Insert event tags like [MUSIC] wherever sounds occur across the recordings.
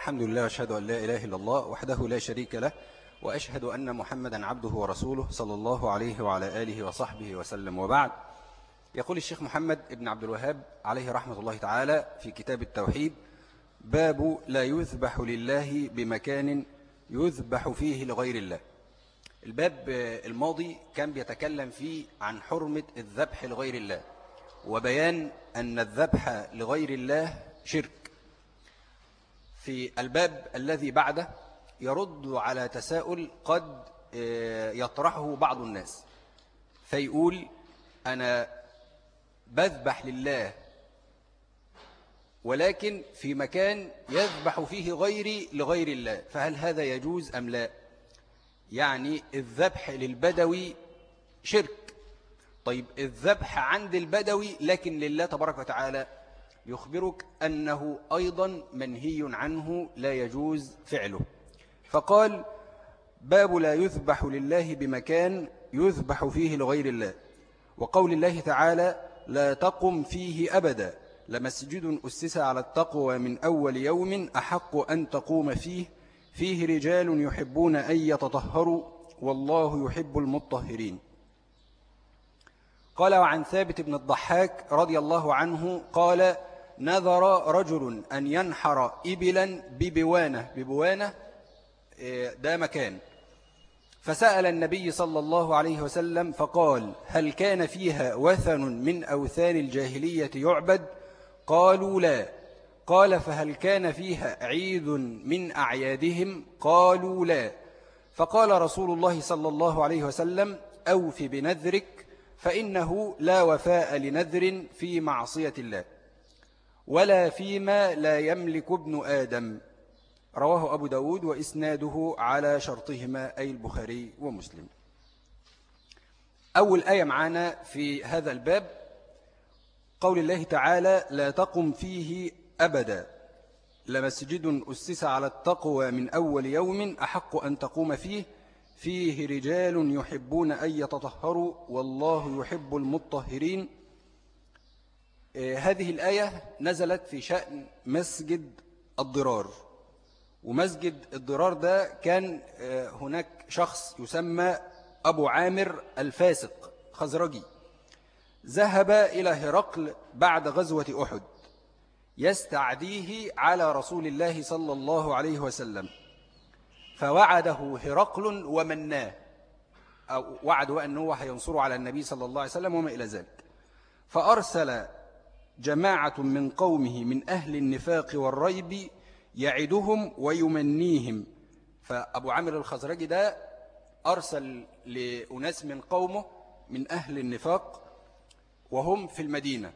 الحمد لله وأشهد أن لا إله إلا الله وحده لا شريك له وأشهد أن محمدا عبده ورسوله صلى الله عليه وعلى آله وصحبه وسلم. وبعد يقول الشيخ محمد ابن عبد الوهاب عليه رحمة الله تعالى في كتاب التوحيد باب لا يذبح لله بمكان يذبح فيه لغير الله. الباب الماضي كان بيتكلم فيه عن حرمة الذبح لغير الله وبيان أن الذبح لغير الله شرك. في الباب الذي بعده يرد على تساؤل قد آه، يطرحه بعض الناس. فيقول أنا بذبح لله ولكن في مكان يذبح فيه غيري لغير الله. فهل هذا يجوز أم لا؟ يعني الذبح للبدوي شرك. طيب الذبح عند البدوي لكن لله تبارك وتعالى يخبرك أنه أيضا منهي عنه لا يجوز فعله. فقال باب لا يذبح لله بمكان يذبح فيه لغير الله. وقول الله تعالى لا تقم فيه أبدا. لمسجد أسس على التقوى من أول يوم أحق أن تقوم فيه. فيه رجال يحبون أن يتطهروا والله يحب المطهرين. قال وعن ثابت بن الضحاك رضي الله عنه قال نذر رجل أن ينحر إبلا ببوانة ببوانة إيه، ده مكان. فسأل النبي صلى الله عليه وسلم فقال هل كان فيها وثن من أوثان الجاهلية يعبد؟ قالوا لا. قال فهل كان فيها عيد من أعيادهم؟ قالوا لا. فقال رسول الله صلى الله عليه وسلم أوف بنذرك فإنه لا وفاء لنذر في معصية الله. ولا فيما لا يملك ابن آدم. رواه أبو داود وإسناده على شرطهما أي البخاري ومسلم. أول آية معنا في هذا الباب قول الله تعالى لا تقم فيه أبدا. لمسجد أسس على التقوى من أول يوم أحق أن تقوم فيه فيه رجال يحبون أن يتطهروا والله يحب المطهرين. هذه الآية نزلت في شأن مسجد الضرار. ومسجد الضرار ده كان آه، هناك شخص يسمى أبو عامر الفاسق خزرجي. ذهب إلى هرقل بعد غزوة أحد يستعديه على رسول الله صلى الله عليه وسلم. فوعده هرقل ومناه أو وعده أنه هينصره على النبي صلى الله عليه وسلم وما إلى ذلك. فأرسل جماعة من قومه من أهل النفاق والريب يعدهم ويمنيهم. فأبو عامر الخزرجي ده أرسل لأناس من قومه من أهل النفاق وهم في المدينة.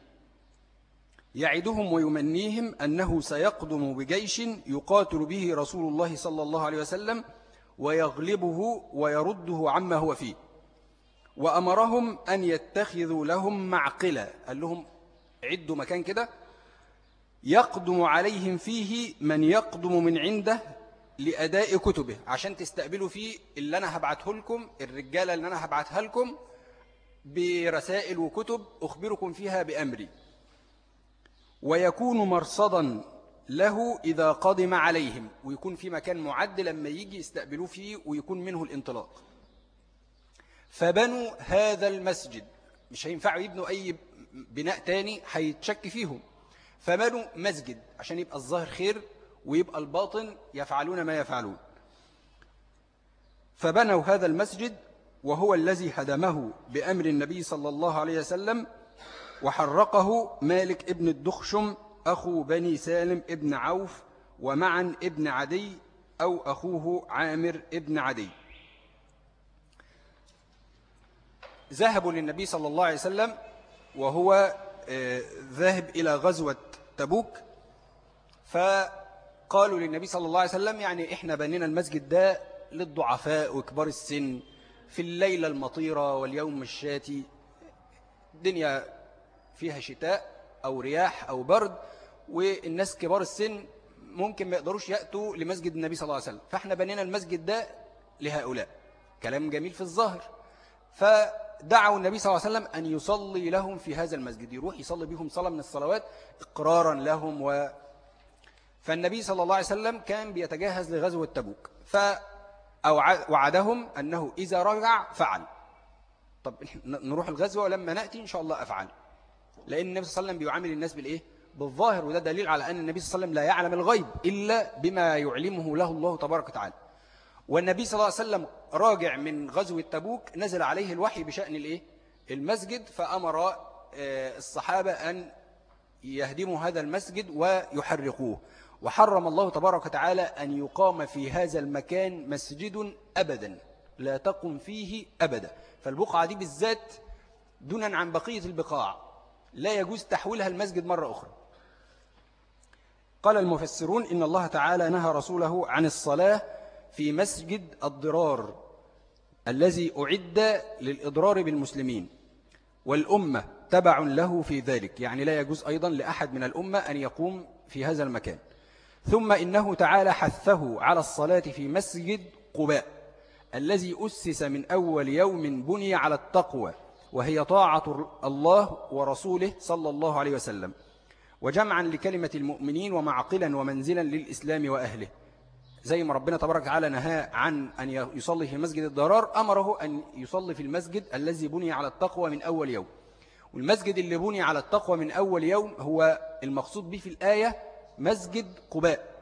يعدهم ويمنيهم أنه سيقدم بجيش يقاتل به رسول الله صلى الله عليه وسلم ويغلبه ويرده عما هو فيه. وأمرهم أن يتخذوا لهم معقلة قال لهم عدوا مكان كده يقدم عليهم فيه من يقدم من عنده لأداء كتبه عشان تستقبلوا فيه اللي أنا هبعته لكم الرجالة اللي أنا هبعتها لكم برسائل وكتب أخبركم فيها بأمري. ويكون مرصدا له إذا قدم عليهم ويكون في مكان معد لما يجي يستقبلوه فيه ويكون منه الانطلاق. فبنوا هذا المسجد. مش هينفعوا يبنوا أي بناء تاني هيتشك فيهم. فبنوا مسجد عشان يبقى الظاهر خير ويبقى الباطن يفعلون ما يفعلون. فبنوا هذا المسجد وهو الذي هدمه بأمر النبي صلى الله عليه وسلم وحرقه مالك ابن الدخشم أخو بني سالم ابن عوف ومعا ابن عدي أو أخوه عامر ابن عدي. ذهبوا للنبي صلى الله عليه وسلم وهو آه، ذاهب إلى غزوة تبوك. فقالوا للنبي صلى الله عليه وسلم يعني إحنا بنينا المسجد ده للضعفاء وكبار السن في الليلة المطيرة واليوم الشاتي. الدنيا فيها شتاء أو رياح أو برد والناس كبار السن ممكن ما يقدروش يأتوا لمسجد النبي صلى الله عليه وسلم. فإحنا بنينا المسجد ده لهؤلاء. كلام جميل في الظاهر. فدعوا النبي صلى الله عليه وسلم أن يصلي لهم في هذا المسجد يروح يصلي بهم صلاة من الصلوات إقرارا لهم و فالنبي صلى الله عليه وسلم كان بيتجهز لغزوة تبوك فوعدهم أنه إذا رجع فعل. طب نروح الغزوة ولما نأتي إن شاء الله أفعل. لأن النبي صلى الله عليه وسلم بيعامل الناس بالإيه؟ بالظاهر وده دليل على أن النبي صلى الله عليه وسلم لا يعلم الغيب إلا بما يعلمه له الله تبارك وتعالى. والنبي صلى الله عليه وسلم راجع من غزوة تبوك نزل عليه الوحي بشأن الإيه؟ المسجد فأمر آه، الصحابة أن يهدموا هذا المسجد ويحرقوه. وحرم الله تبارك وتعالى أن يقام في هذا المكان مسجد أبدا لا تقم فيه أبدا. فالبقعة دي بالذات دونا عن بقية البقاع لا يجوز تحويلها المسجد مرة أخرى. قال المفسرون إن الله تعالى نهى رسوله عن الصلاة في مسجد الضرار الذي أعد للإضرار بالمسلمين. والأمة تبع له في ذلك يعني لا يجوز أيضا لأحد من الأمة أن يقوم في هذا المكان. ثم إنه تعالى حثه على الصلاة في مسجد قباء الذي أسس من أول يوم بني على التقوى وهي طاعة الله ورسوله صلى الله عليه وسلم وجمعا لكلمة المؤمنين ومعقلا ومنزلا للإسلام وأهله. زي ما ربنا تبارك وتعالى نهى عن أن يصلي في مسجد الضرار أمره أن يصلي في المسجد الذي بني على التقوى من أول يوم. والمسجد اللي بني على التقوى من أول يوم هو المقصود به في الآية مسجد قباء.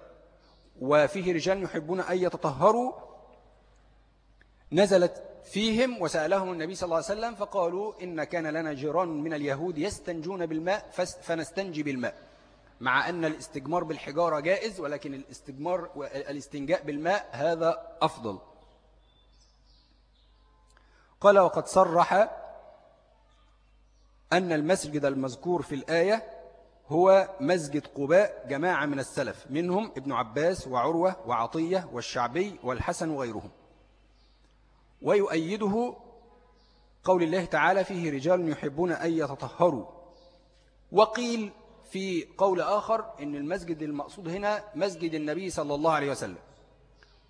وفيه رجال يحبون أن يتطهروا. نزلت فيهم وسألهم النبي صلى الله عليه وسلم فقالوا إن كان لنا جيران من اليهود يستنجون بالماء فنستنجي بالماء. مع أن الاستجمار بالحجارة جائز ولكن الاستجمار والاستنجاء بالماء هذا أفضل. قال وقد صرح أن المسجد المذكور في الآية هو مسجد قباء جماعة من السلف منهم ابن عباس وعروة وعطية والشعبي والحسن وغيرهم. ويؤيده قول الله تعالى فيه رجال يحبون أن يتطهروا. وقيل في قول آخر إن المسجد المقصود هنا مسجد النبي صلى الله عليه وسلم.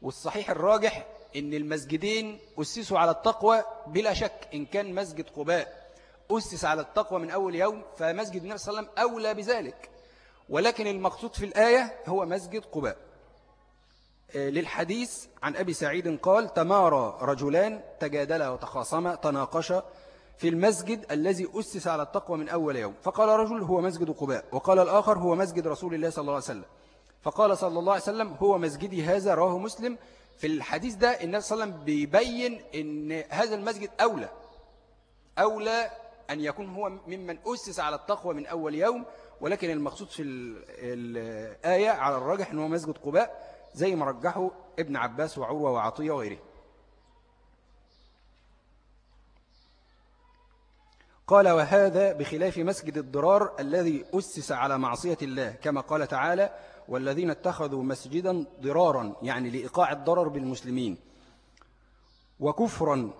والصحيح الراجح إن المسجدين أسسوا على التقوى بلا شك إن كان مسجد قباء. أسس على التقوى من أول يوم فمسجد النبي صلى الله عليه وسلم أولى بذلك. ولكن المقصود في الآية هو مسجد قباء. آه، للحديث عن أبي سعيد قال تمارى رجلان تجادلا وتخاصما تناقشا في المسجد الذي أسس على التقوى من أول يوم. فقال رجل هو مسجد قباء. وقال الآخر هو مسجد رسول الله صلى الله عليه وسلم. فقال صلى الله عليه وسلم هو مسجدي هذا رواه مسلم. في الحديث ده النبي صلى الله عليه وسلم بيبين أن هذا المسجد أولى أولى أن يكون هو ممن أسس على التقوى من أول يوم. ولكن المقصود في الآية على الراجح أنه مسجد قباء زي ما رجحه ابن عباس وعروة وعطية وغيره قال وهذا بخلاف مسجد الضرار الذي أسس على معصية الله كما قال تعالى والذين اتخذوا مسجدا ضرارا يعني لإيقاع الضرر بالمسلمين. وكفرا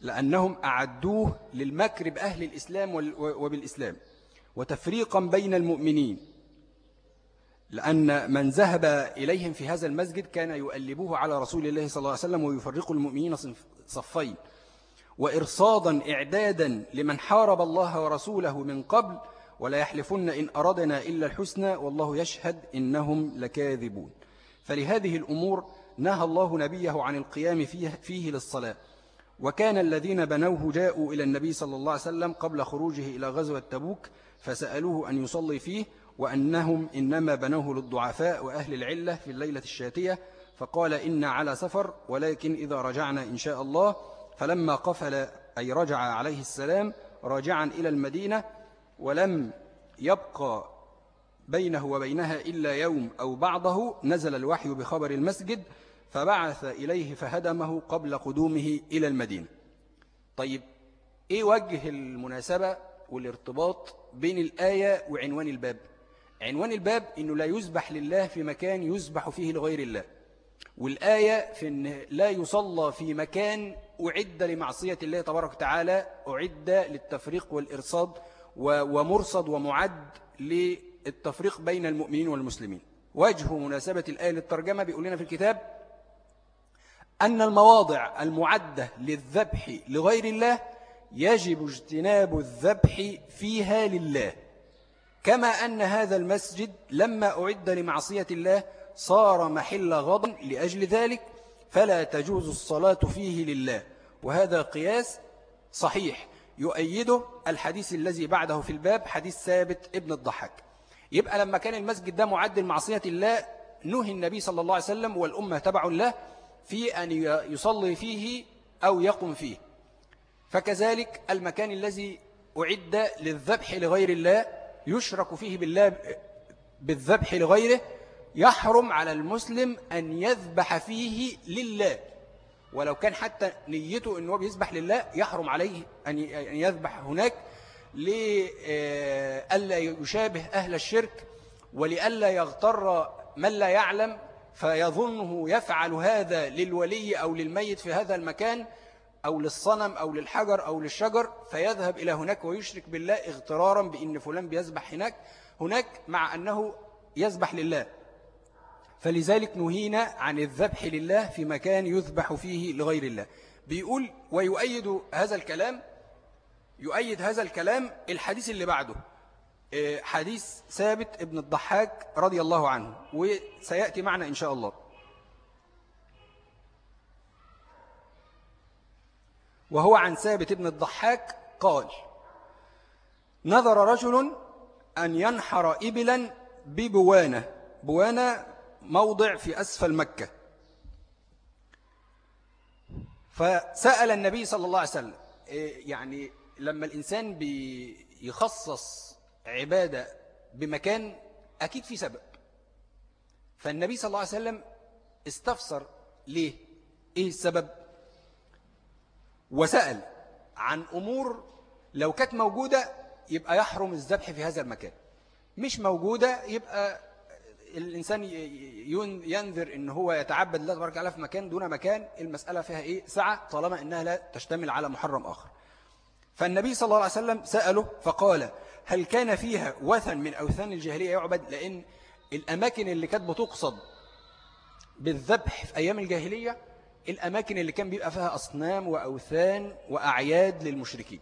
لأنهم أعدوه للمكر بأهل الإسلام وبالإسلام. وتفريقا بين المؤمنين لأن من ذهب إليهم في هذا المسجد كان يؤلبوه على رسول الله صلى الله عليه وسلم ويفرق المؤمنين صفين. وإرصادا إعدادا لمن حارب الله ورسوله من قبل ولا يحلفن إن أردنا إلا الحسنى والله يشهد إنهم لكاذبون. فلهذه الأمور نهى الله نبيه عن القيام فيه, فيه للصلاة. وكان الذين بنوه جاءوا إلى النبي صلى الله عليه وسلم قبل خروجه إلى غزوة تبوك فسألوه أن يصلي فيه وأنهم إنما بنوه للضعفاء وأهل العلة في الليلة الشاتية فقال إن على سفر ولكن إذا رجعنا إن شاء الله فلما قفل أي رجع عليه السلام راجعا إلى المدينة ولم يبقى بينه وبينها إلا يوم أو بعضه نزل الوحي بخبر المسجد فبعث إليه فهدمه قبل قدومه إلى المدينة. طيب إيه وجه المناسبة والارتباط بين الآية وعنوان الباب؟ عنوان الباب إنه لا يزبح لله في مكان يزبح فيه لغير الله. والآية في أن لا يصلى في مكان أعد لمعصية الله تبارك وتعالى أعد للتفريق والإرصاد ومرصد ومعد للتفريق بين المؤمنين والمسلمين. وجه مناسبة الآية للترجمة بيقول لنا في الكتاب أن المواضع المعدة للذبح لغير الله يجب اجتناب الذبح فيها لله كما أن هذا المسجد لما أعد لمعصية الله صار محل غضب لأجل ذلك فلا تجوز الصلاة فيه لله. وهذا قياس صحيح يؤيده الحديث الذي بعده في الباب حديث ثابت ابن الضحك يبقى لما كان المسجد ده معد لمعصية الله نهي النبي صلى الله عليه وسلم والأمة تبع له في أن يصلي فيه أو يقم فيه. فكذلك المكان الذي أعد للذبح لغير الله يشرك فيه بالله بالذبح لغيره يحرم على المسلم أن يذبح فيه لله. ولو كان حتى نيته أنه بيذبح لله يحرم عليه أن يذبح هناك لألا يشابه أهل الشرك ولألا يغتر من لا يعلم فيظنه يفعل هذا للولي أو للميت في هذا المكان أو للصنم أو للحجر أو للشجر فيذهب إلى هناك ويشرك بالله اغترارا بأن فلان بيذبح هناك هناك مع أنه يذبح لله. فلذلك نهينا عن الذبح لله في مكان يذبح فيه لغير الله. بيقول ويؤيد هذا الكلام يؤيد هذا الكلام الحديث اللي بعده. آه، حديث ثابت ابن الضحاك رضي الله عنه وسيأتي معنا إن شاء الله. وهو عن ثابت ابن الضحاك قال نظر رجل أن ينحر إبلا ببوانة. بوانة موضع في أسفل مكة. فسأل النبي صلى الله عليه وسلم إيه، يعني لما الإنسان بيخصص عبادة بمكان أكيد في سبب. فالنبي صلى الله عليه وسلم استفسر ليه؟ إيه السبب؟ وسأل عن أمور لو كانت موجودة يبقى يحرم الذبح في هذا المكان مش موجودة يبقى الإنسان ينذر إن هو يتعبد الله تبارك وتعالى في مكان دون مكان المسألة فيها إيه؟ سعة طالما إنها لا تشتمل على محرم آخر. فالنبي صلى الله عليه وسلم سأله فقال هل كان فيها وثن من أوثان الجاهلية يعبد لأن الأماكن اللي كانت بتقصد بالذبح في أيام الجاهلية الأماكن اللي كان بيبقى فيها أصنام وأوثان وأعياد للمشركين.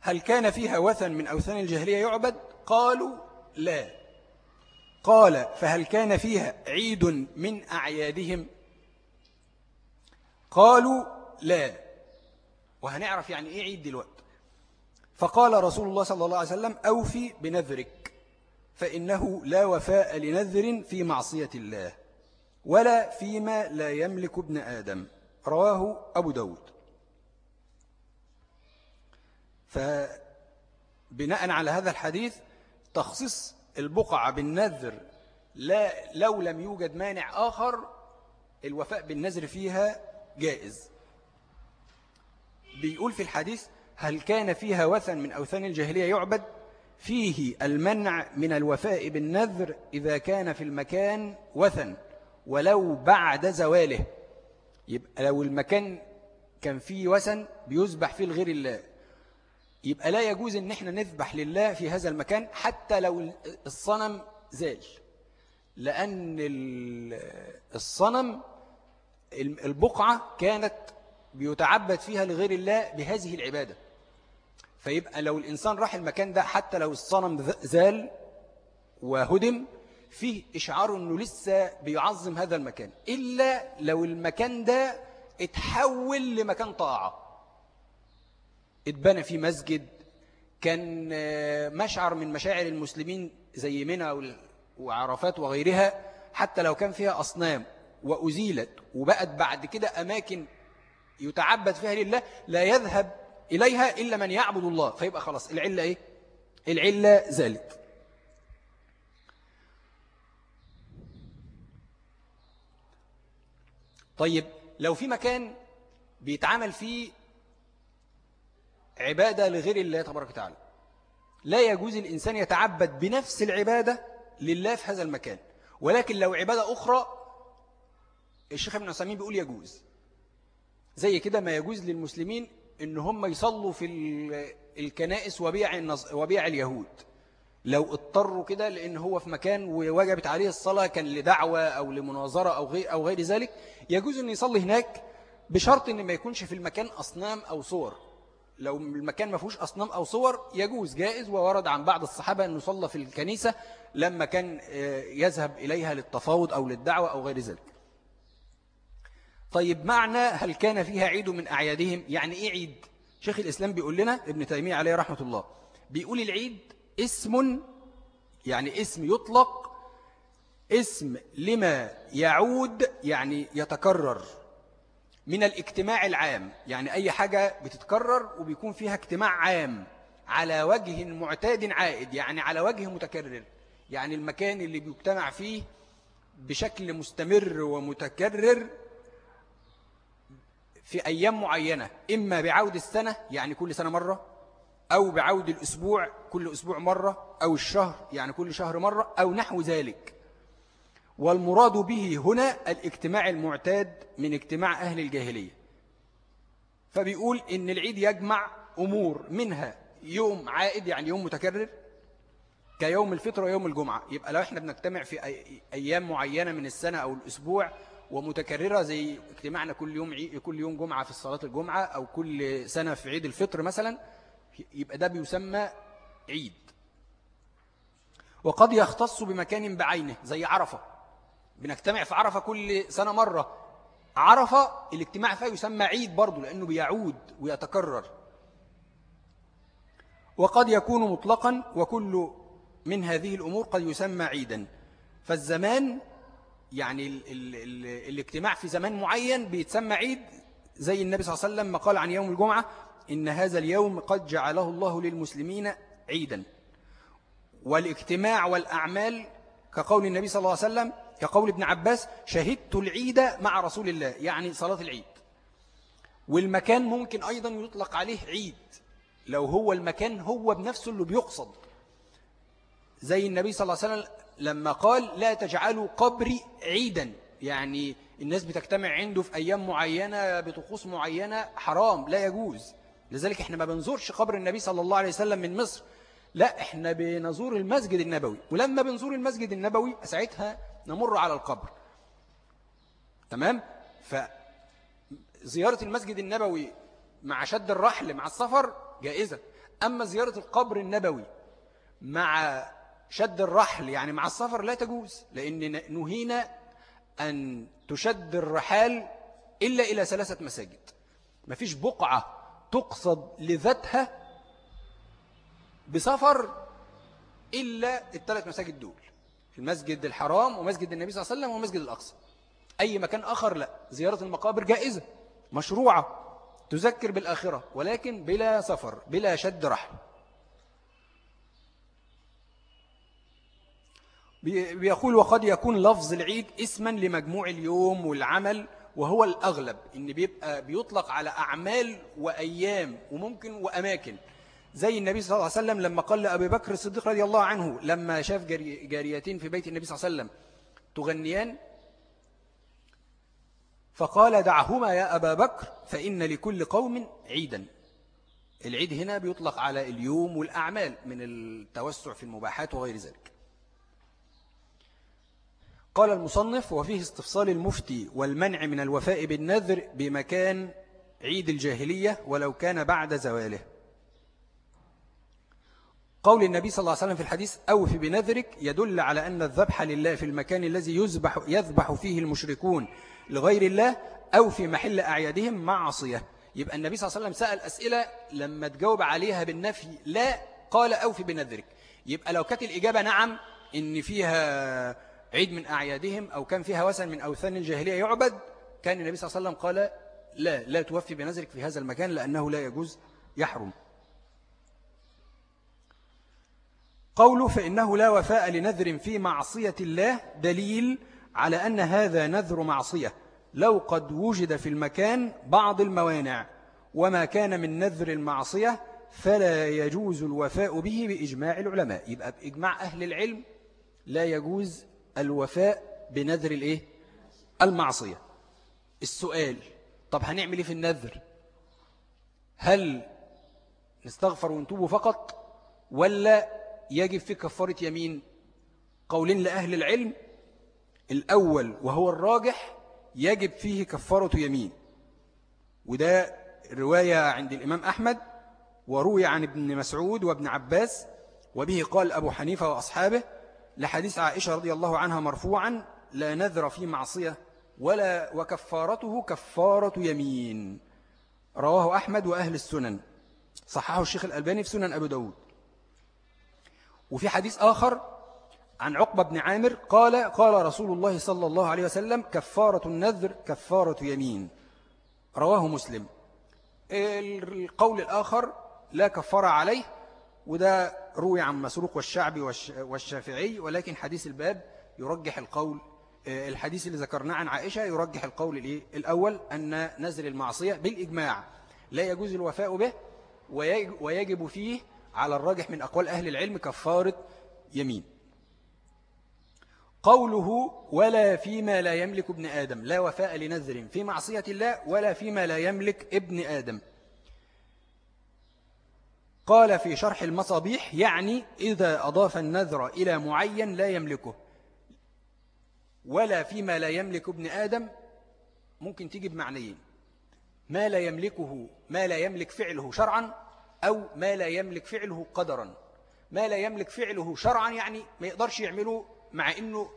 هل كان فيها وثن من أوثان الجاهلية يعبد؟ قالوا لا. قال فهل كان فيها عيد من أعيادهم؟ قالوا لا. وهنعرف يعني إيه عيد دلوقتي. فقال رسول الله صلى الله عليه وسلم أوفي بنذرك فإنه لا وفاء لنذر في معصية الله ولا فيما لا يملك ابن آدم. رواه أبو داود. فبناء على هذا الحديث تخصيص البقعة بالنذر لا لو لم يوجد مانع آخر الوفاء بالنذر فيها جائز. بيقول في الحديث هل كان فيها وثن من أوثان الجاهلية يعبد؟ فيه المنع من الوفاء بالنذر إذا كان في المكان وثن ولو بعد زواله. يبقى لو المكان كان فيه وثن بيذبح فيه الغير الله. يبقى لا يجوز إن إحنا نذبح لله في هذا المكان حتى لو الصنم زال. لأن الصنم البقعة كانت بيتعبد فيها لغير الله بهذه العبادة. فيبقى لو الإنسان راح المكان ده حتى لو الصنم زال وهدم فيه إشعار أنه لسه بيعظم هذا المكان. إلا لو المكان ده اتحول لمكان طاعة. اتبنى فيه مسجد كان آه، مشعر من مشاعر المسلمين زي منى وعرفات وغيرها حتى لو كان فيها أصنام وأزيلت وبقت بعد كده أماكن يتعبد فيها لله لا يذهب إليها إلا من يعبد الله فيبقى خلاص العلة إيه؟ العلة زالت طيب لو في مكان بيتعامل فيه عبادة لغير الله تبارك وتعالى. لا يجوز الإنسان يتعبد بنفس العبادة لله في هذا المكان. ولكن لو عبادة أخرى الشيخ ابن عثمين بيقول يجوز. زي كده ما يجوز للمسلمين إن هم يصلوا في الكنائس وبيع, وبيع اليهود. لو اضطروا كده لأن هو في مكان ووجبت عليه الصلاة كان لدعوة أو لمناظرة أو غير, أو غير ذلك يجوز أن يصلي هناك بشرط أن ما يكونش في المكان أصنام أو صور. لو المكان ما فيهوش أصنام أو صور يجوز جائز وورد عن بعض الصحابة أنه صلى في الكنيسة لما كان آه، يذهب إليها للتفاوض أو للدعوة أو غير ذلك. طيب معنى هل كان فيها عيد من أعيادهم؟ يعني إيه عيد؟ شيخ الإسلام بيقول لنا ابن تيمية عليه رحمة الله بيقول العيد اسم يعني اسم يطلق اسم لما يعود يعني يتكرر. من الاجتماع العام. يعني أي حاجة بتتكرر وبيكون فيها اجتماع عام على وجه معتاد عائد يعني على وجه متكرر. يعني المكان اللي بيجتمع فيه بشكل مستمر ومتكرر في أيام معينة إما بعود السنة يعني كل سنة مرة أو بعود الأسبوع كل أسبوع مرة أو الشهر يعني كل شهر مرة أو نحو ذلك. والمراد به هنا الاجتماع المعتاد من اجتماع أهل الجاهلية. فبيقول إن العيد يجمع أمور منها يوم عائد يعني يوم متكرر كيوم الفطر ويوم الجمعة. يبقى لو إحنا بنجتمع في أيام معينة من السنة أو الأسبوع ومتكررة زي اجتماعنا كل يوم كل يوم جمعة في صلاة الجمعة أو كل سنة في عيد الفطر مثلا يبقى ده بيسمى عيد. وقد يختص بمكان بعينه زي عرفة. بنجتمع في عرفة كل سنة مرة. عرفة الاجتماع فيها يسمى عيد برضه لأنه بيعود ويتكرر. وقد يكون مطلقا وكل من هذه الأمور قد يسمى عيدا. فالزمان يعني ال ال ال الاجتماع في زمان معين بيتسمى عيد زي النبي صلى الله عليه وسلم ما قال عن يوم الجمعة إن هذا اليوم قد جعله الله للمسلمين عيدا. والاجتماع والأعمال كقول النبي صلى الله عليه وسلم كقول ابن عباس شهدت العيد مع رسول الله يعني صلاة العيد. والمكان ممكن أيضا يطلق عليه عيد لو هو المكان هو بنفسه اللي بيقصد. زي النبي صلى الله عليه وسلم لما قال لا تجعلوا قبري عيدا يعني الناس بتجتمع عنده في أيام معينة بطقوس معينة حرام لا يجوز. لذلك إحنا ما بنزورش قبر النبي صلى الله عليه وسلم من مصر. لا إحنا بنزور المسجد النبوي. ولما بنزور المسجد النبوي ساعتها نمر على القبر. تمام؟ فزيارة المسجد النبوي مع شد الرحل مع السفر جائزة. أما زيارة القبر النبوي مع شد الرحل يعني مع السفر لا تجوز لأن نهينا أن تشد الرحال إلا إلى ثلاثة مساجد. ما فيش بقعة تقصد لذاتها بسفر إلا الثلاث مساجد دول المسجد الحرام ومسجد النبي صلى الله عليه وسلم ومسجد الأقصى. أي مكان آخر لا زيارة المقابر جائزة مشروعة تذكر بالآخرة ولكن بلا سفر بلا شد رحل بيقول وقد يكون لفظ العيد اسما لمجموع اليوم والعمل وهو الأغلب إن بيبقى بيطلق على أعمال وأيام وممكن وأماكن. زي النبي صلى الله عليه وسلم لما قال لأبي بكر الصديق رضي الله عنه لما شاف جاريتين في بيت النبي صلى الله عليه وسلم تغنيان فقال دعهما يا أبا بكر فإن لكل قوم عيدا. العيد هنا بيطلق على اليوم والأعمال من التوسع في المباحات وغير ذلك. قال المصنف وفيه استفصال المفتي والمنع من الوفاء بالنذر بمكان عيد الجاهلية ولو كان بعد زواله. قول النبي صلى الله عليه وسلم في الحديث أوف بنذرك يدل على أن الذبح لله في المكان الذي يذبح, يذبح فيه المشركون لغير الله أو في محل أعيادهم معصية. يبقى النبي صلى الله عليه وسلم سأل أسئلة لما تجاوب عليها بالنفي لا قال أوف بنذرك. يبقى لو كانت الإجابة نعم إن فيها عيد من أعيادهم أو كان فيها وثن من أوثان الجاهلية يعبد كان النبي صلى الله عليه وسلم قال لا لا توفي بنذرك في هذا المكان لأنه لا يجوز يحرم. قوله فإنه لا وفاء لنذر في معصية الله دليل على أن هذا نذر معصية. لو قد وجد في المكان بعض الموانع وما كان من نذر المعصية فلا يجوز الوفاء به بإجماع العلماء. يبقى بإجماع أهل العلم لا يجوز الوفاء بنذر الإيه؟ المعصية. السؤال طب هنعمل إيه في النذر؟ هل نستغفر ونتوب فقط ولا يجب في كفارة يمين قولين لأهل العلم. الأول وهو الراجح يجب فيه كفارة يمين. وده رواية عند الإمام أحمد وروي عن ابن مسعود وابن عباس وبه قال أبو حنيفة وأصحابه لحديث عائشة رضي الله عنها مرفوعا لا نذر في معصية ولا وكفارته كفارة يمين. رواه أحمد وأهل السنن. صححه الشيخ الألباني في سنن أبو داود. وفي حديث آخر عن عقبة بن عامر قال قال رسول الله صلى الله عليه وسلم كفارة النذر كفارة يمين. رواه مسلم. القول الآخر لا كفار عليه. وده روي عن مسروق والشعبي والشافعي ولكن حديث الباب يرجح القول آه، الحديث اللي ذكرناه عن عائشة يرجح القول الإيه؟ الأول أن نزل المعصية بالإجماع. لا يجوز الوفاء به ويجب فيه على الراجح من أقوال أهل العلم كفارة يمين. قوله ولا فيما لا يملك ابن آدم لا وفاء لنذر في معصية الله ولا فيما لا يملك ابن آدم. قال في شرح المصابيح يعني إذا أضاف النذر إلى معين لا يملكه. ولا فيما لا يملك ابن آدم ممكن تيجي بمعنيين ما لا يملكه ما لا يملك فعله شرعا أو ما لا يملك فعله قدرا. ما لا يملك فعله شرعا يعني ما يقدرش يعمله مع أنه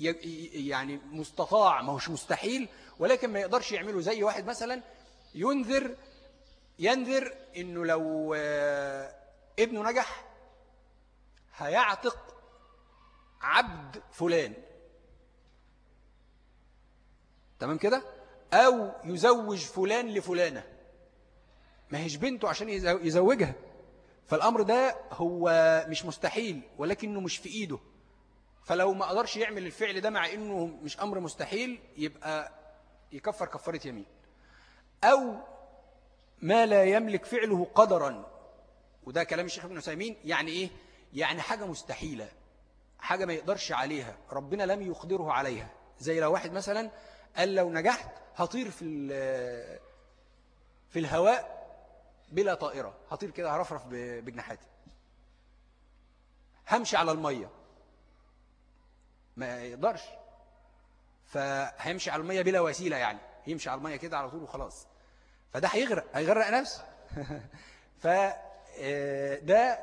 يعني مستطاع ما هوش مستحيل ولكن ما يقدرش يعمله زي واحد مثلا ينذر ينذر أنه لو آه، ابنه نجح هيعتق عبد فلان. تمام كده؟ أو يزوج فلان لفلانة. ما هيش بنته عشان يزوجها. فالأمر ده هو مش مستحيل ولكنه مش في إيده. فلو ما قدرش يعمل الفعل ده مع إنه مش أمر مستحيل يبقى يكفر كفارة يمين. أو ما لا يملك فعله قدرا. وده كلام الشيخ ابن عثيمين يعني إيه؟ يعني حاجة مستحيلة حاجة ما يقدرش عليها. ربنا لم يقدره عليها. زي لو واحد مثلا قال لو نجحت هطير في في الهواء بلا طائرة. هطير كده هرفرف بجناحاتي. همشي على المية. ما يقدرش. فهيمشي على المية بلا وسيلة يعني. يمشي على المية كده على طول وخلاص. فده هيغرق. هيغرق نفسه. [LAUGHS] فده آه،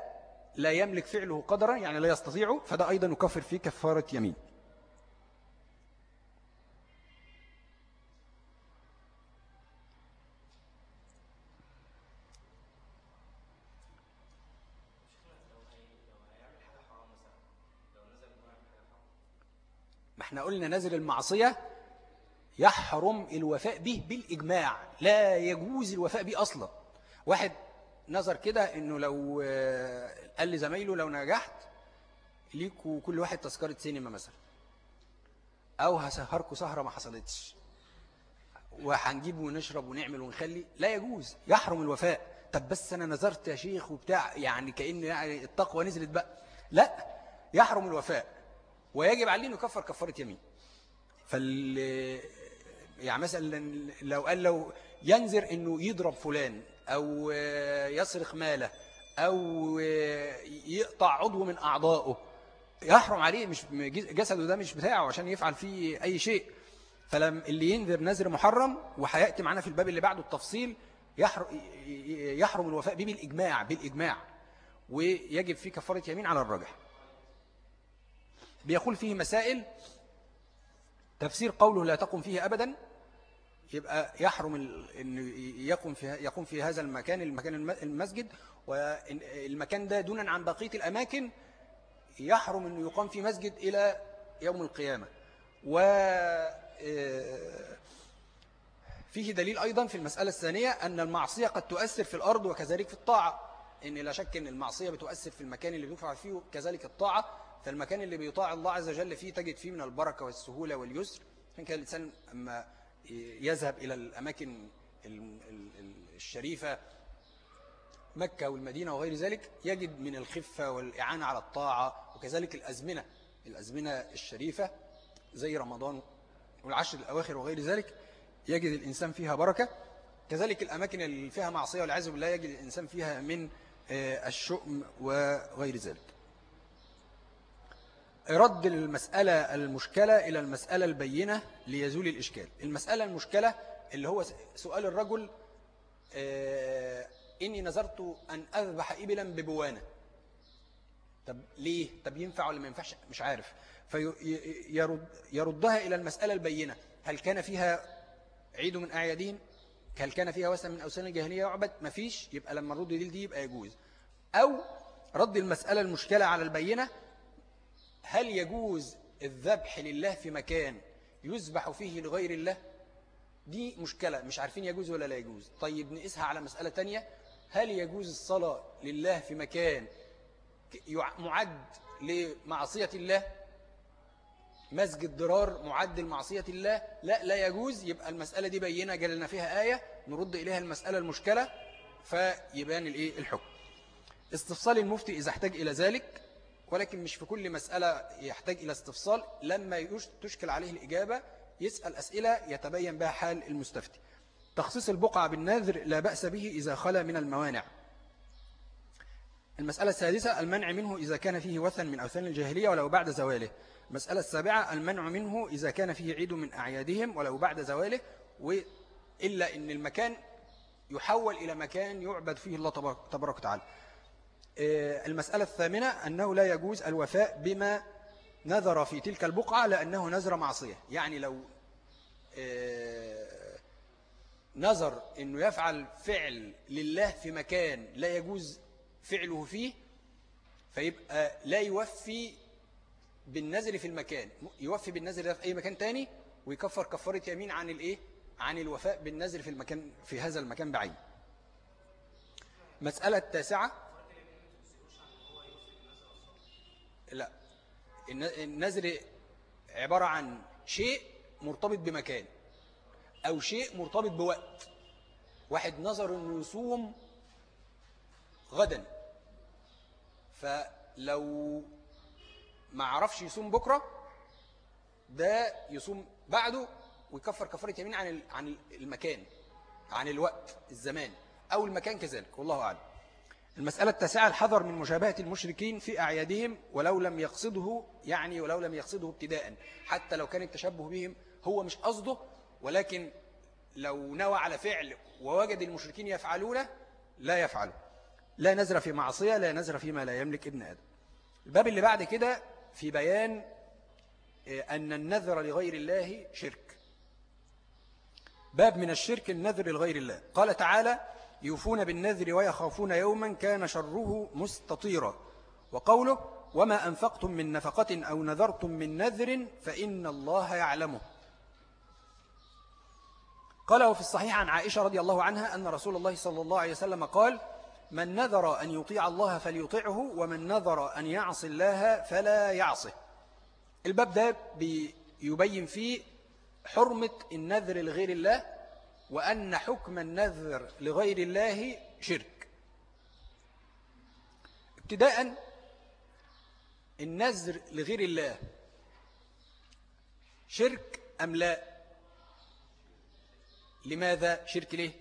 لا يملك فعله قدرا يعني لا يستطيعه فده أيضا يكفر فيه كفارة يمين. إحنا قلنا نزل المعصية يحرم الوفاء به بالإجماع. لا يجوز الوفاء به أصلا. واحد نظر كده إنه لو آه، قال لزمايله لو نجحت ليكوا كل واحد تذكرة سينما مثلا. أو هسهركوا سهرة ما حصلتش. وهنجيب ونشرب ونعمل ونخلي. لا يجوز. يحرم الوفاء. طب بس أنا نظرت يا شيخ وبتاع يعني كأن يعني التقوى نزلت بقى. لا. يحرم الوفاء. ويجب عليه إنه يكفر كفارة يمين. فال يعني مثلا لو قال لو ينذر إنه يضرب فلان أو يسرق ماله أو يقطع عضو من أعضائه يحرم عليه مش جسده ده مش بتاعه عشان يفعل فيه أي شيء. فلم اللي ينذر نذر محرم وهيأتي معنا في الباب اللي بعده التفصيل يحرم الوفاء به بالإجماع بالإجماع ويجب فيه كفارة يمين على الراجح بيقول فيه مسائل تفسير قوله لا تقم فيه أبدا يبقى يحرم أن يقوم في, يقوم في هذا المكان المكان المسجد والمكان ده دونا عن بقية الأماكن يحرم أنه يقام في مسجد إلى يوم القيامة. و آه، فيه دليل أيضا في المسألة الثانية أن المعصية قد تؤثر في الأرض وكذلك في الطاعة. إن لا شك أن المعصية بتؤثر في المكان اللي بيفعل فيه كذلك الطاعة. فالمكان اللي بيطاع الله عز وجل فيه تجد فيه من البركة والسهولة واليسر. عشان كده الإنسان أما يذهب إلى الأماكن الشريفة مكة والمدينة وغير ذلك يجد من الخفة والإعانة على الطاعة وكذلك الأزمنة الأزمنة الشريفة زي رمضان والعشر الأواخر وغير ذلك يجد الإنسان فيها بركة. كذلك الأماكن اللي فيها معصية والعياذ بالله يجد الإنسان فيها من آه، الشؤم وغير ذلك. رد المسألة المشكلة إلى المسألة البينة ليزول الإشكال. المسألة المشكلة اللي هو سؤال الرجل آه، إني نذرت أن أذبح إبلا ببوانة. طب ليه؟ طب ينفع ولا ما ينفعش؟ مش عارف. فيردها إلى المسألة البينة. هل كان فيها عيد من أعيادهم هل كان فيها وثن من أوثان الجاهلية يعبد؟ ما فيش يبقى لما نرد دي دي يبقى يجوز. أو رد المسألة المشكلة على البينة هل يجوز الذبح لله في مكان يذبح فيه لغير الله؟ دي مشكلة. مش عارفين يجوز ولا لا يجوز. طيب نقيسها على مسألة تانية. هل يجوز الصلاة لله في مكان معد لمعصية الله؟ مسجد ضرار معد لمعصية الله؟ لا لا يجوز. يبقى المسألة دي بينا جلنا فيها آية. نرد إليها المسألة المشكلة فيبان الإيه؟ الحكم. استفصال المفتي إذا احتاج إلى ذلك. ولكن مش في كل مسألة يحتاج إلى استفصال. لما تشكل عليه الإجابة يسأل أسئلة يتبين بها حال المستفتي. تخصيص البقعة بالنذر لا بأس به إذا خلى من الموانع. المسألة السادسة المنع منه إذا كان فيه وثن من أوثان الجاهلية ولو بعد زواله. المسألة السابعة المنع منه إذا كان فيه عيد من أعيادهم ولو بعد زواله إلا أن المكان يحول إلى مكان يعبد فيه الله تبارك وتعالى. المسألة الثامنة أنه لا يجوز الوفاء بما نذر في تلك البقعة لأنه نذر معصية. يعني لو آه، نذر أنه يفعل فعل لله في مكان لا يجوز فعله فيه فيبقى لا يوفي بالنذر في المكان. يوفي بالنذر ده في أي مكان تاني ويكفر كفارة يمين عن الإيه؟ عن الوفاء بالنذر في المكان في هذا المكان بعين مسألة التاسعة لا. النذر عبارة عن شيء مرتبط بمكان أو شيء مرتبط بوقت. واحد نظر أنه يصوم غدا. فلو ما عرفش يصوم بكرة ده يصوم بعده ويكفر كفارة يمين عن عن المكان عن الوقت الزمان أو المكان كذلك والله أعلم. المسألة التاسعة الحذر من مشابهة المشركين في أعيادهم ولو لم يقصده يعني ولو لم يقصده ابتداء حتى لو كان التشبه بهم هو مش قصده ولكن لو نوى على فعل ووجد المشركين يفعلونه لا يفعله. لا نزر في معصية لا نزر فيما لا يملك ابن آدم. الباب اللي بعد كده في بيان آه، أن النذر لغير الله شرك. باب من الشرك النذر لغير الله. قال تعالى يوفون بالنذر ويخافون يوما كان شره مستطيرا. وقوله وما أنفقتم من نفقة أو نذرتم من نذر فإن الله يعلمه. قاله في الصحيح عن عائشة رضي الله عنها أن رسول الله صلى الله عليه وسلم قال من نذر أن يطيع الله فليطيعه ومن نذر أن يعصي الله فلا يعصه. الباب ده بيبين فيه حرمة النذر لغير الله وأن حكم النذر لغير الله شرك. ابتداء النذر لغير الله شرك أم لا؟ لماذا شرك ليه؟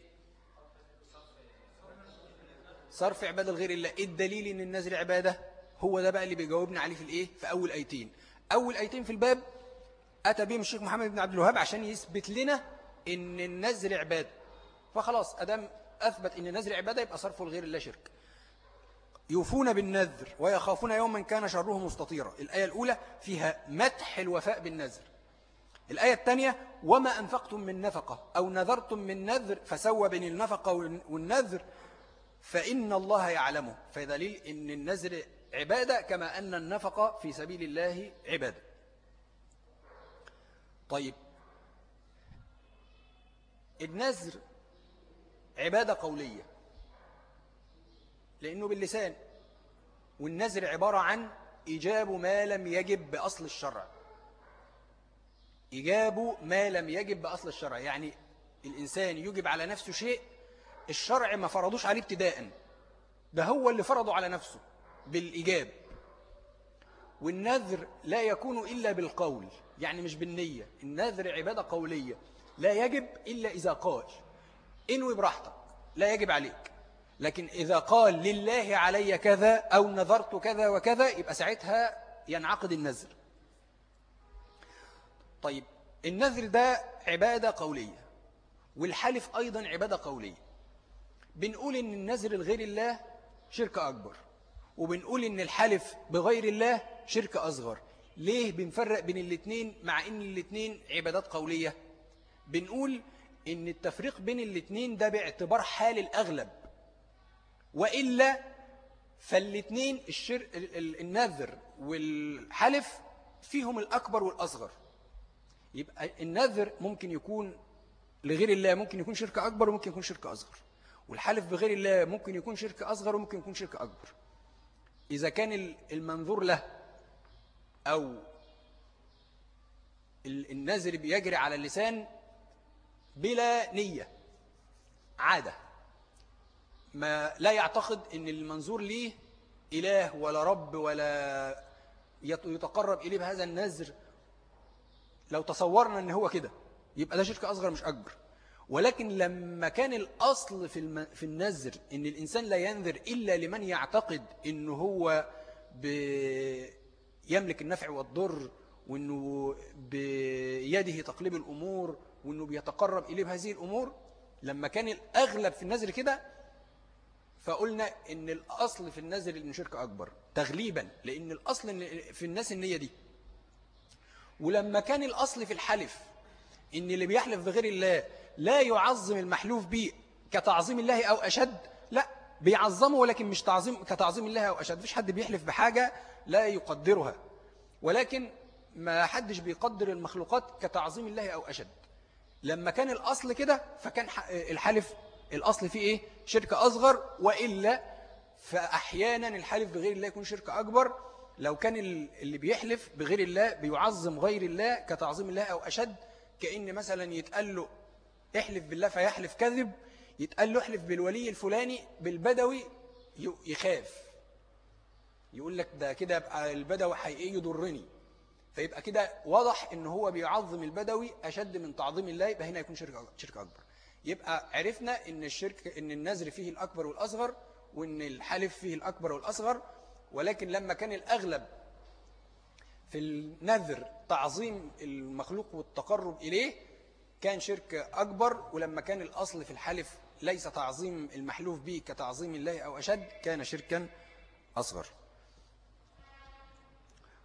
صرف عبادة لغير الله. إيه الدليل إن النذر عبادة؟ هو ده بقى اللي بيجاوبنا عليه في الإيه؟ في أول آيتين. أول آيتين في الباب أتى بهم الشيخ محمد بن عبد الوهاب عشان يثبت لنا ان النذر عبادة. فخلاص أدام أثبت ان النذر عبادة يبقى صرفه لغير الله شرك. يوفون بالنذر ويخافون يوما كان شره مستطيرا. الآية الأولى فيها مدح الوفاء بالنذر. الآية الثانية وما أنفقتم من نفقة أو نذرتم من نذر فسوى بين النفقة والنذر فإن الله يعلمه فدليل أن النذر عبادة كما أن النفقة في سبيل الله عبادة. طيب النذر عبادة قولية لأنه باللسان والنذر عبارة عن إجاب ما لم يجب بأصل الشرع. إجاب ما لم يجب بأصل الشرع يعني الإنسان يجب على نفسه شيء الشرع ما فرضوش عليه ابتداء ده هو اللي فرضه على نفسه بالإجاب والنذر لا يكون إلا بالقول يعني مش بالنية. النذر عبادة قولية. لا يجب إلا إذا قال. إنوي براحتك لا يجب عليك. لكن إذا قال لله علي كذا أو نذرت كذا وكذا يبقى ساعتها ينعقد النذر. طيب النذر ده عبادة قولية والحلف أيضا عبادة قولية. بنقول إن النذر لغير الله شركة أكبر وبنقول إن الحلف بغير الله شركة أصغر. ليه بنفرق بين الاثنين مع إن الاثنين عبادات قولية؟ بنقول إن التفريق بين الاثنين ده باعتبار حال الأغلب. وإلا فالاثنين الشر... النذر والحلف فيهم الأكبر والأصغر. يبقى النذر ممكن يكون لغير الله ممكن يكون شركة أكبر وممكن يكون شركة أصغر. والحلف بغير الله ممكن يكون شركة أصغر وممكن يكون شركة أكبر. إذا كان المنظور له أو النذر بيجري على اللسان بلا نية. عادة. ما لا يعتقد إن المنظور ليه إله ولا رب ولا يتقرب إليه بهذا النذر. لو تصورنا إن هو كده يبقى ده شرك أصغر مش أكبر. ولكن لما كان الأصل في, الم... في النذر إن الإنسان لا ينذر إلا لمن يعتقد إن هو بيملك النفع والضر وإنه بيده تقليب الأمور وإنه بيتقرب إليه بهذه الأمور لما كان الأغلب في النذر كده فقلنا إن الأصل في النذر إن شرك أكبر تغليبا لأن الأصل في الناس النية دي. ولما كان الأصل في الحلف إن اللي بيحلف بغير الله لا يعظم المحلوف به كتعظيم الله أو أشد لا بيعظمه ولكن مش تعظيم كتعظيم الله أو أشد. فيش حد بيحلف بحاجة لا يقدرها. ولكن ما حدش بيقدر المخلوقات كتعظيم الله أو أشد. لما كان الأصل كده فكان الحلف الأصل فيه إيه؟ شركة أصغر وإلا فأحيانا الحلف بغير الله يكون شركة أكبر. لو كان اللي بيحلف بغير الله بيعظم غير الله كتعظيم الله أو أشد كأن مثلا يتقال له احلف بالله فيحلف كذب يتقال له احلف بالولي الفلاني بالبدوي يخاف. يقول لك ده كده يبقى البدوي حقيقي يضرني. فيبقى كده واضح إن هو بيعظم البدوي أشد من تعظيم الله يبقى هنا يكون شرك شرك أكبر. يبقى عرفنا إن الشرك إن النذر فيه الأكبر والأصغر وإن الحلف فيه الأكبر والأصغر ولكن لما كان الأغلب في النذر تعظيم المخلوق والتقرب إليه كان شرك أكبر ولما كان الأصل في الحلف ليس تعظيم المحلوف به كتعظيم الله أو أشد كان شركا أصغر.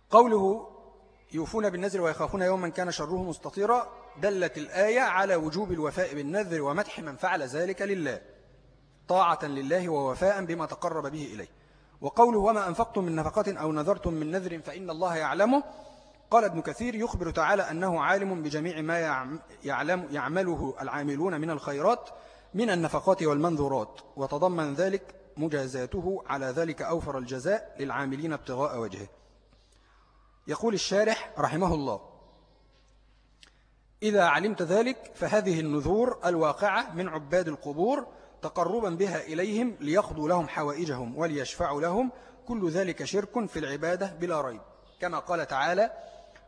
قوله يوفون بالنذر ويخافون يوما كان شره مستطيرا دلت الآية على وجوب الوفاء بالنذر ومدح من فعل ذلك لله طاعة لله ووفاء بما تقرب به إليه. وقوله وما أنفقتم من نفقة أو نذرتم من نذر فإن الله يعلمه قال ابن كثير يخبر تعالى أنه عالم بجميع ما يعلم يعمله العاملون من الخيرات من النفقات والمنذورات وتضمن ذلك مجازاته على ذلك أوفر الجزاء للعاملين ابتغاء وجهه. يقول الشارح رحمه الله. إذا علمت ذلك فهذه النذور الواقعة من عباد القبور تقربا بها إليهم ليخضوا لهم حوائجهم وليشفعوا لهم. كل ذلك شرك في العبادة بلا ريب. كما قال تعالى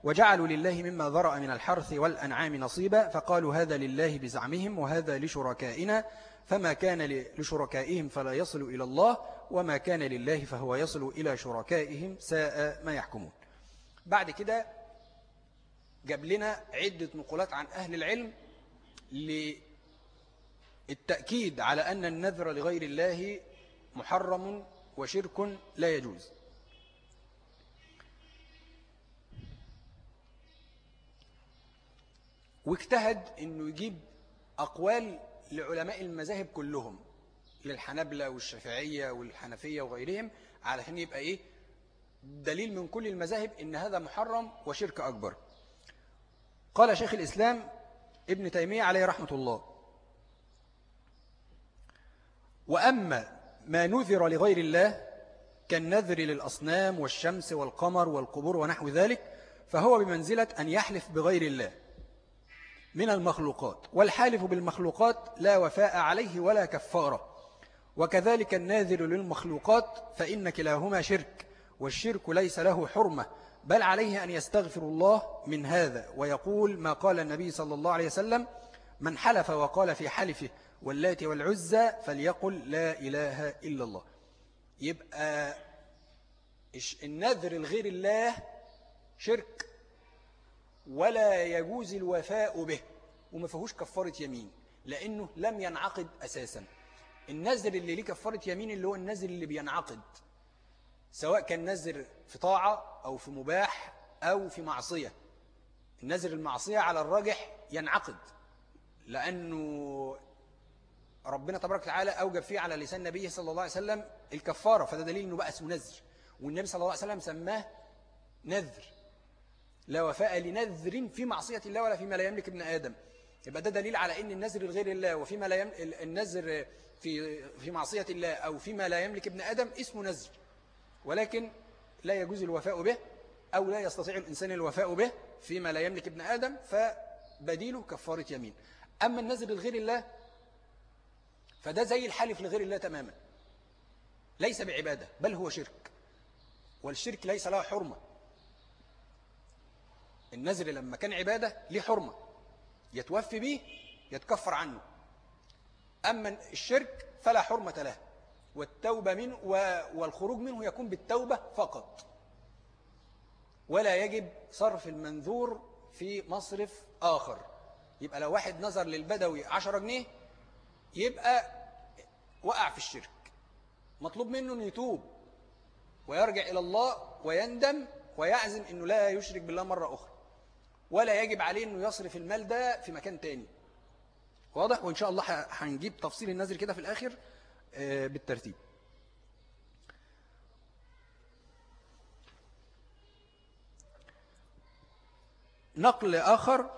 وجعلوا لله مما ذرأ من الحرث والأنعام نصيبا فقالوا هذا لله بزعمهم وهذا لشركائنا. فما كان لشركائهم فلا يصل إلى الله وما كان لله فهو يصل إلى شركائهم ساء ما يحكمون بعد كده جاب لنا عدة نقولات عن أهل العلم للتأكيد على أن النذر لغير الله محرم وشرك لا يجوز. واجتهد أنه يجيب أقوال لعلماء المذاهب كلهم للحنبلة والشافعية والحنفية وغيرهم علشان يبقى إيه؟ دليل من كل المذاهب إن هذا محرم وشرك أكبر. قال شيخ الإسلام ابن تيمية عليه رحمة الله وأما ما نذر لغير الله كالنذر للأصنام والشمس والقمر والقبور ونحو ذلك فهو بمنزلة أن يحلف بغير الله من المخلوقات والحالف بالمخلوقات لا وفاء عليه ولا كفارة. وكذلك الناذر للمخلوقات فإن كلاهما شرك. والشرك ليس له حرمة بل عليه أن يستغفر الله من هذا ويقول ما قال النبي صلى الله عليه وسلم من حلف وقال في حلفه واللات والعزى فليقل لا إله إلا الله. يبقى النذر الغير الله شرك ولا يجوز الوفاء به وما فيهوش كفارة يمين لأنه لم ينعقد أساسا. النذر اللي ليه كفارة يمين اللي هو النذر اللي بينعقد. سواء كان نذر في طاعة أو في مباح أو في معصية. النذر المعصية على الراجح ينعقد لأنه ربنا تبارك وتعالى أوجب فيه على لسان نبيه صلى الله عليه وسلم الكفارة فده دليل أنه بقى اسمه نذر. والنبي صلى الله عليه وسلم سماه نذر. لا وفاء لنذر في معصية الله ولا فيما لا يملك ابن آدم. يبقى ده دليل على أن النذر لغير الله وفيما لا يم... النذر في في معصية الله أو فيما لا يملك ابن آدم اسمه نذر. ولكن لا يجوز الوفاء به أو لا يستطيع الإنسان الوفاء به فيما لا يملك ابن آدم فبديله كفارة يمين. أما النذر لغير الله فده زي الحلف لغير الله تماما. ليس بعبادة بل هو شرك. والشرك ليس له حرمة. النذر لما كان عبادة ليه حرمة. يتوفي به يتكفر عنه. أما الشرك فلا حرمة له. والتوبة منه والخروج منه يكون بالتوبة فقط. ولا يجب صرف المنذور في مصرف آخر. يبقى لو واحد نظر للبدوي عشرة جنيه يبقى وقع في الشرك. مطلوب منه أن يتوب ويرجع إلى الله ويندم ويعزم أنه لا يشرك بالله مرة أخرى. ولا يجب عليه أنه يصرف المال ده في مكان تاني. واضح؟ وإن شاء الله هنجيب تفصيل النذر كده في الآخر. بالترتيب. نقل آخر.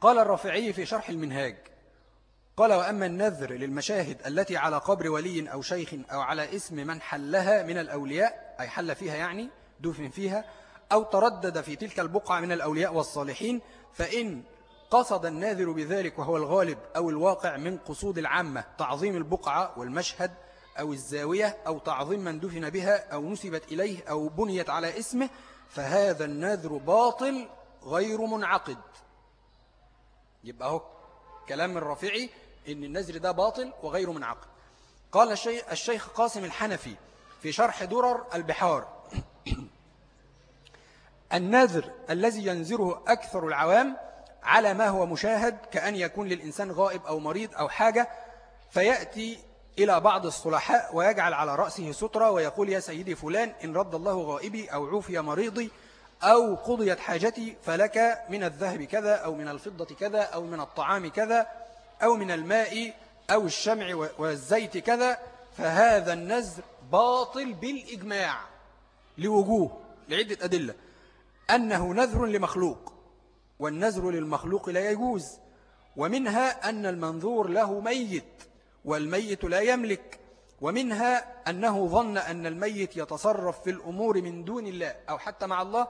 قال الرافعي في شرح المنهاج قال وأما النذر للمشاهد التي على قبر ولي أو شيخ أو على اسم من حلها من الأولياء أي حل فيها يعني دفن فيها أو تردد في تلك البقعة من الأولياء والصالحين فإن قصد الناذر بذلك وهو الغالب أو الواقع من قصود العامة تعظيم البقعة والمشهد أو الزاوية أو تعظيم من دفن بها أو نسبت إليه أو بنيت على اسمه فهذا النذر باطل غير منعقد. يبقى هو كلام الرفيعي إن النذر ده باطل وغير منعقد. قال الشيخ قاسم الحنفي في شرح درر البحار [CLEARS THROAT] النذر الذي ينذره أكثر العوام على ما هو مشاهد كأن يكون للإنسان غائب أو مريض أو حاجة فيأتي إلى بعض الصلحاء ويجعل على رأسه سترة ويقول يا سيدي فلان إن رد الله غائبي أو عوفي مريضي أو قضيت حاجتي فلك من الذهب كذا أو من الفضة كذا أو من الطعام كذا أو من الماء أو الشمع والزيت كذا فهذا النذر باطل بالإجماع لوجوه لعدة أدلة. أنه نذر لمخلوق. والنذر للمخلوق لا يجوز ومنها أن المنظور له ميت والميت لا يملك ومنها أنه ظن أن الميت يتصرف في الأمور من دون الله أو حتى مع الله.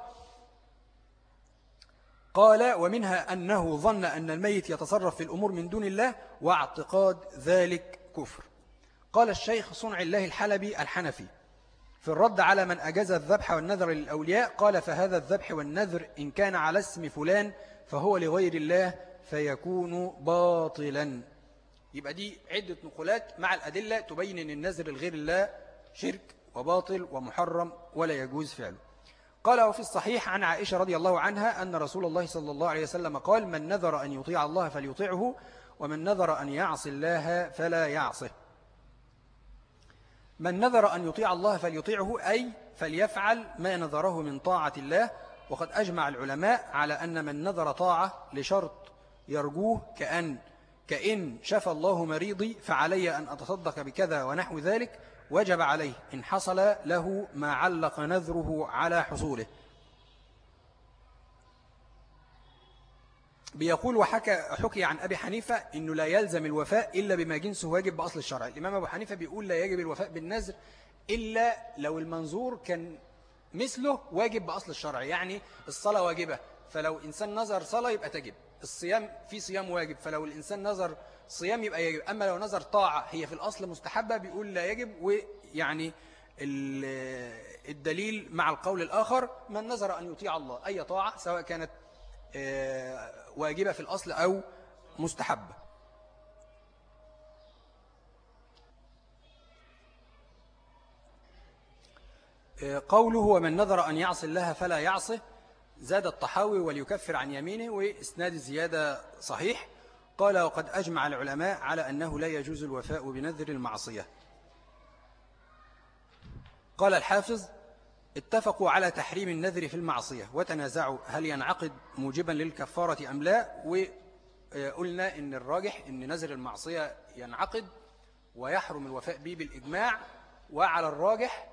قال ومنها أنه ظن أن الميت يتصرف في الأمور من دون الله واعتقاد ذلك كفر. قال الشيخ صنع الله الحلبي الحنفي في الرد على من أجاز الذبح والنذر للأولياء قال فهذا الذبح والنذر إن كان على اسم فلان فهو لغير الله فيكون باطلا. يبقى دي عدة نقولات مع الأدلة تبين أن النذر لغير الله شرك وباطل ومحرم ولا يجوز فعله. قال وفي الصحيح عن عائشة رضي الله عنها أن رسول الله صلى الله عليه وسلم قال من نذر أن يطيع الله فليطيعه ومن نذر أن يعصي الله فلا يعصه. من نذر أن يطيع الله فليطيعه أي فليفعل ما نذره من طاعة الله. وقد أجمع العلماء على أن من نذر طاعة لشرط يرجوه كأن كإن شفى الله مريضي فعلي أن أتصدق بكذا ونحو ذلك وجب عليه إن حصل له ما علق نذره على حصوله. بيقول وحكى حكي عن أبي حنيفة أنه لا يلزم الوفاء إلا بما جنسه واجب بأصل الشرع. الإمام أبو حنيفة بيقول لا يجب الوفاء بالنذر إلا لو المنظور كان مثله واجب بأصل الشرع يعني الصلاة واجبة. فلو إنسان نظر صلاة يبقى تجب. الصيام في صيام واجب. فلو الإنسان نظر صيام يبقى يجب. أما لو نظر طاعة هي في الأصل مستحبة بيقول لا يجب ويعني الدليل مع القول الآخر من نظر أن يطيع الله أي طاعة سواء كانت واجبة في الأصل أو مستحبة. آه، قوله ومن نظر أن يعصي الله فلا يعصه زاد الطحاوي وليكفر عن يمينه وإسناد الزيادة صحيح. قال وقد أجمع العلماء على أنه لا يجوز الوفاء بنذر المعصية. قال الحافظ اتفقوا على تحريم النذر في المعصية وتنازعوا هل ينعقد موجبا للكفارة أم لا؟ وقلنا إن الراجح إن نذر المعصية ينعقد ويحرم الوفاء به بالإجماع وعلى الراجح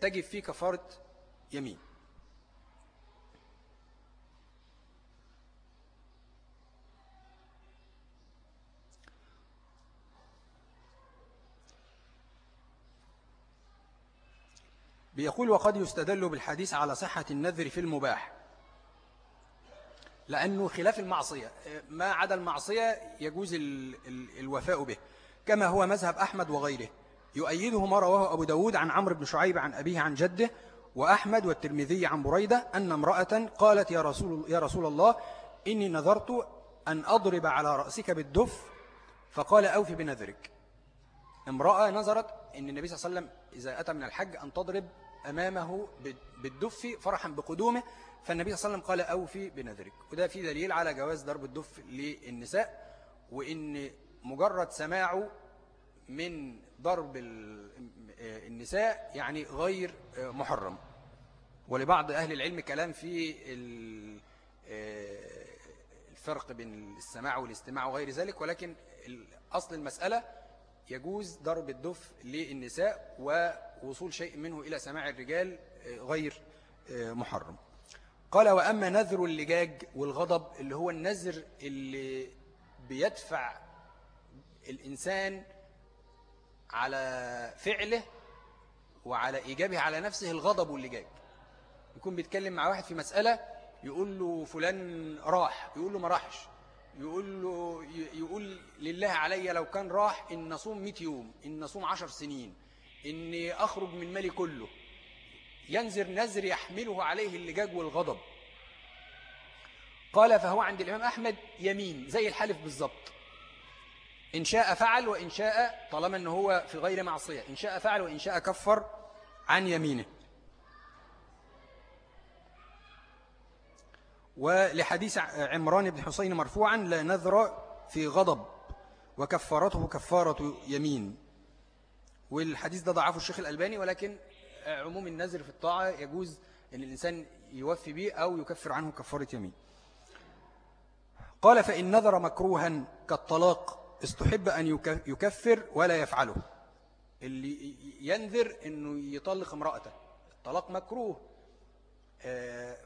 تجب فيه كفارة يمين. بيقول وقد يستدل بالحديث على صحة النذر في المباح. لأنه خلاف المعصية ما عدا المعصية يجوز الوفاء به. كما هو مذهب أحمد وغيره. يؤيده ما رواه أبو داود عن عمرو بن شعيب عن أبيه عن جده وأحمد والترمذي عن بريدة أن امرأة قالت يا رسول, يا رسول الله إني نذرت أن أضرب على رأسك بالدف فقال أوفي بنذرك. امرأة نظرت أن النبي صلى الله عليه وسلم إذا أتى من الحج أن تضرب أمامه بالدف فرحا بقدومه. فالنبي صلى الله عليه وسلم قال أوفي بنذرك. وده في دليل على جواز ضرب الدف للنساء وإن مجرد سماعه من ضرب النساء يعني غير محرم. ولبعض أهل العلم كلام في الفرق بين السماع والاستماع وغير ذلك ولكن أصل المسألة يجوز ضرب الدف للنساء ووصول شيء منه إلى سماع الرجال غير محرم. قال وأما نذر اللجاج والغضب اللي هو النذر اللي بيدفع الإنسان على فعله وعلى إيجابه على نفسه الغضب واللجاج. يكون بيتكلم مع واحد في مسألة يقول له فلان راح يقول له ما راحش. يقول له يقول لله علي لو كان راح إن نصوم 100 يوم إن نصوم 10 سنين. إني أخرج من مالي كله. ينزر نزر يحمله عليه اللجاج والغضب. قال فهو عند الإمام أحمد يمين زي الحلف بالضبط. إن شاء فعل وإن شاء طالما أنه هو في غير معصية. إن شاء فعل وإن شاء كفر عن يمينه. ولحديث عمران بن حسين مرفوعا لا نذر في غضب وكفارته كفارة يمين. والحديث ده ضعفه الشيخ الألباني ولكن عموم النذر في الطاعة يجوز أن الإنسان يوفي به أو يكفر عنه كفارة يمين. قال فإن نذر مكروها كالطلاق استحب أن يكفر ولا يفعله. اللي ينذر أنه يطلق امرأته. الطلاق مكروه آه،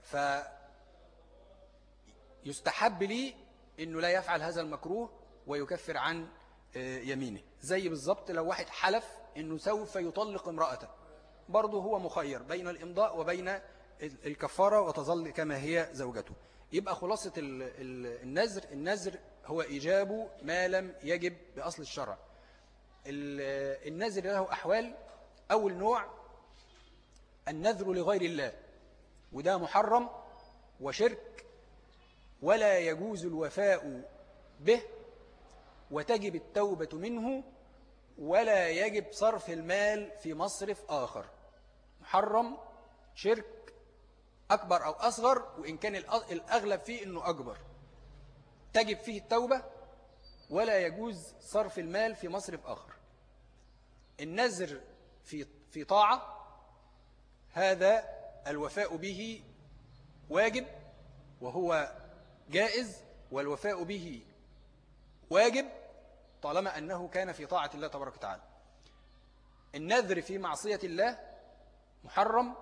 فيستحب لي أنه لا يفعل هذا المكروه ويكفر عن آه، يمينه. زي بالضبط لو واحد حلف أنه سوف يطلق امرأته. برضه هو مخير بين الإمضاء وبين الكفارة وتظل كما هي زوجته. يبقى خلاصة النذر النذر هو إيجاب ما لم يجب بأصل الشرع. النذر له أحوال أول نوع النذر لغير الله وده محرم وشرك ولا يجوز الوفاء به وتجب التوبة منه ولا يجب صرف المال في مصرف آخر. محرم شرك أكبر أو أصغر وإن كان الأغلب فيه أنه أكبر. تجب فيه التوبة ولا يجوز صرف المال في مصرف آخر. النذر في في طاعة هذا الوفاء به واجب وهو جائز والوفاء به واجب طالما أنه كان في طاعة الله تبارك وتعالى. النذر في معصية الله محرم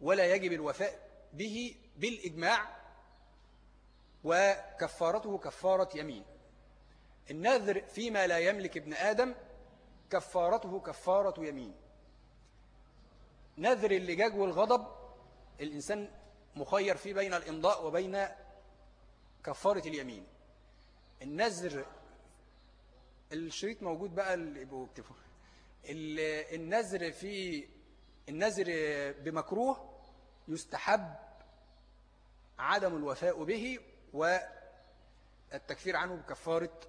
ولا يجب الوفاء به بالإجماع وكفارته كفارة يمين. النذر فيما لا يملك ابن آدم كفارته كفارة يمين. نذر اللجاج والغضب الإنسان مخير فيه بين الإمضاء وبين كفارة اليمين. النذر الشريط موجود بقى اللي النذر في النذر بمكروه يستحب عدم الوفاء به والتكفير عنه بكفارة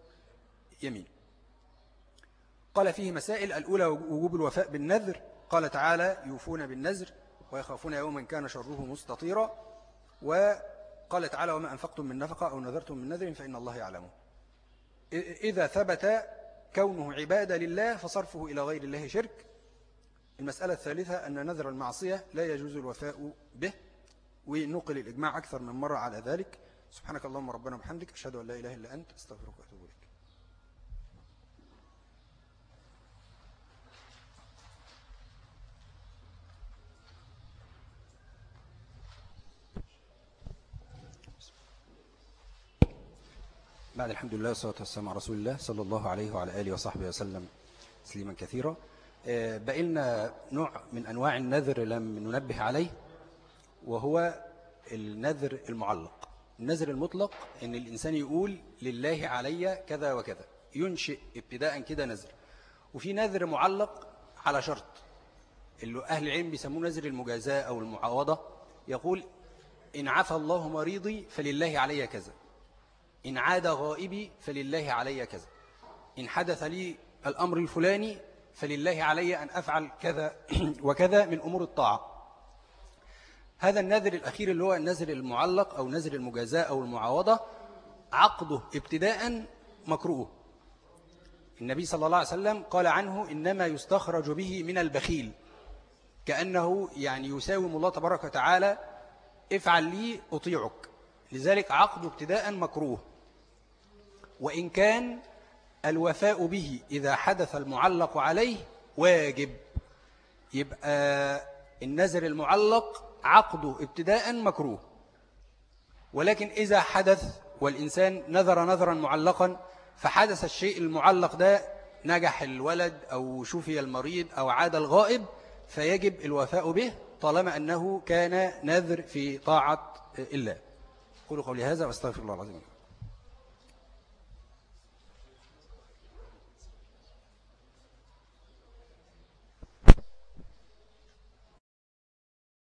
يمين. قال فيه مسائل الأولى وجوب الوفاء بالنذر. قال تعالى يوفون بالنذر ويخافون يوما كان شره مستطيرا. وقال تعالى وما أنفقتم من نفقة أو نذرتم من نذر فإن الله يعلمه. إذا ثبت كونه عبادة لله فصرفه إلى غير الله شرك. المسألة الثالثة أن نذر المعصية لا يجوز الوفاء به ونقل الإجماع أكثر من مرة على ذلك. سبحانك اللهم ربنا وبحمدك أشهد أن لا إله إلا أنت أستغفرك بعد الحمد لله والصلاة والسلام على رسول الله صلى الله عليه وعلى آله وصحبه وسلم تسليما كثيرا. آه، بقينا نوع من أنواع النذر لم ننبه عليه وهو النذر المعلق. النذر المطلق أن الإنسان يقول لله علي كذا وكذا ينشئ ابتداء كده نذر. وفي نذر معلق على شرط اللي أهل العلم بيسموه نذر المجازاة أو المعاوضة يقول إن عفى الله مريضي فلله علي كذا. إن عاد غائبي فلله علي كذا. إن حدث لي الأمر الفلاني فلله علي أن أفعل كذا [CLEARS THROAT] وكذا من أمور الطاعة. هذا النذر الأخير اللي هو النذر المعلق أو نذر المجازاة أو المعاوضة عقده ابتداء مكروه. النبي صلى الله عليه وسلم قال عنه إنما يستخرج به من البخيل كأنه يعني يساوم الله تبارك وتعالى افعل لي أطيعك. لذلك عقده ابتداء مكروه. وإن كان الوفاء به إذا حدث المعلق عليه واجب. يبقى النذر المعلق عقده ابتداء مكروه. ولكن إذا حدث والإنسان نذر نذرا معلقا فحدث الشيء المعلق ده نجح الولد أو شفي المريض أو عاد الغائب فيجب الوفاء به طالما أنه كان نذر في طاعة الله. قولوا قولي هذا واستغفر الله العظيم.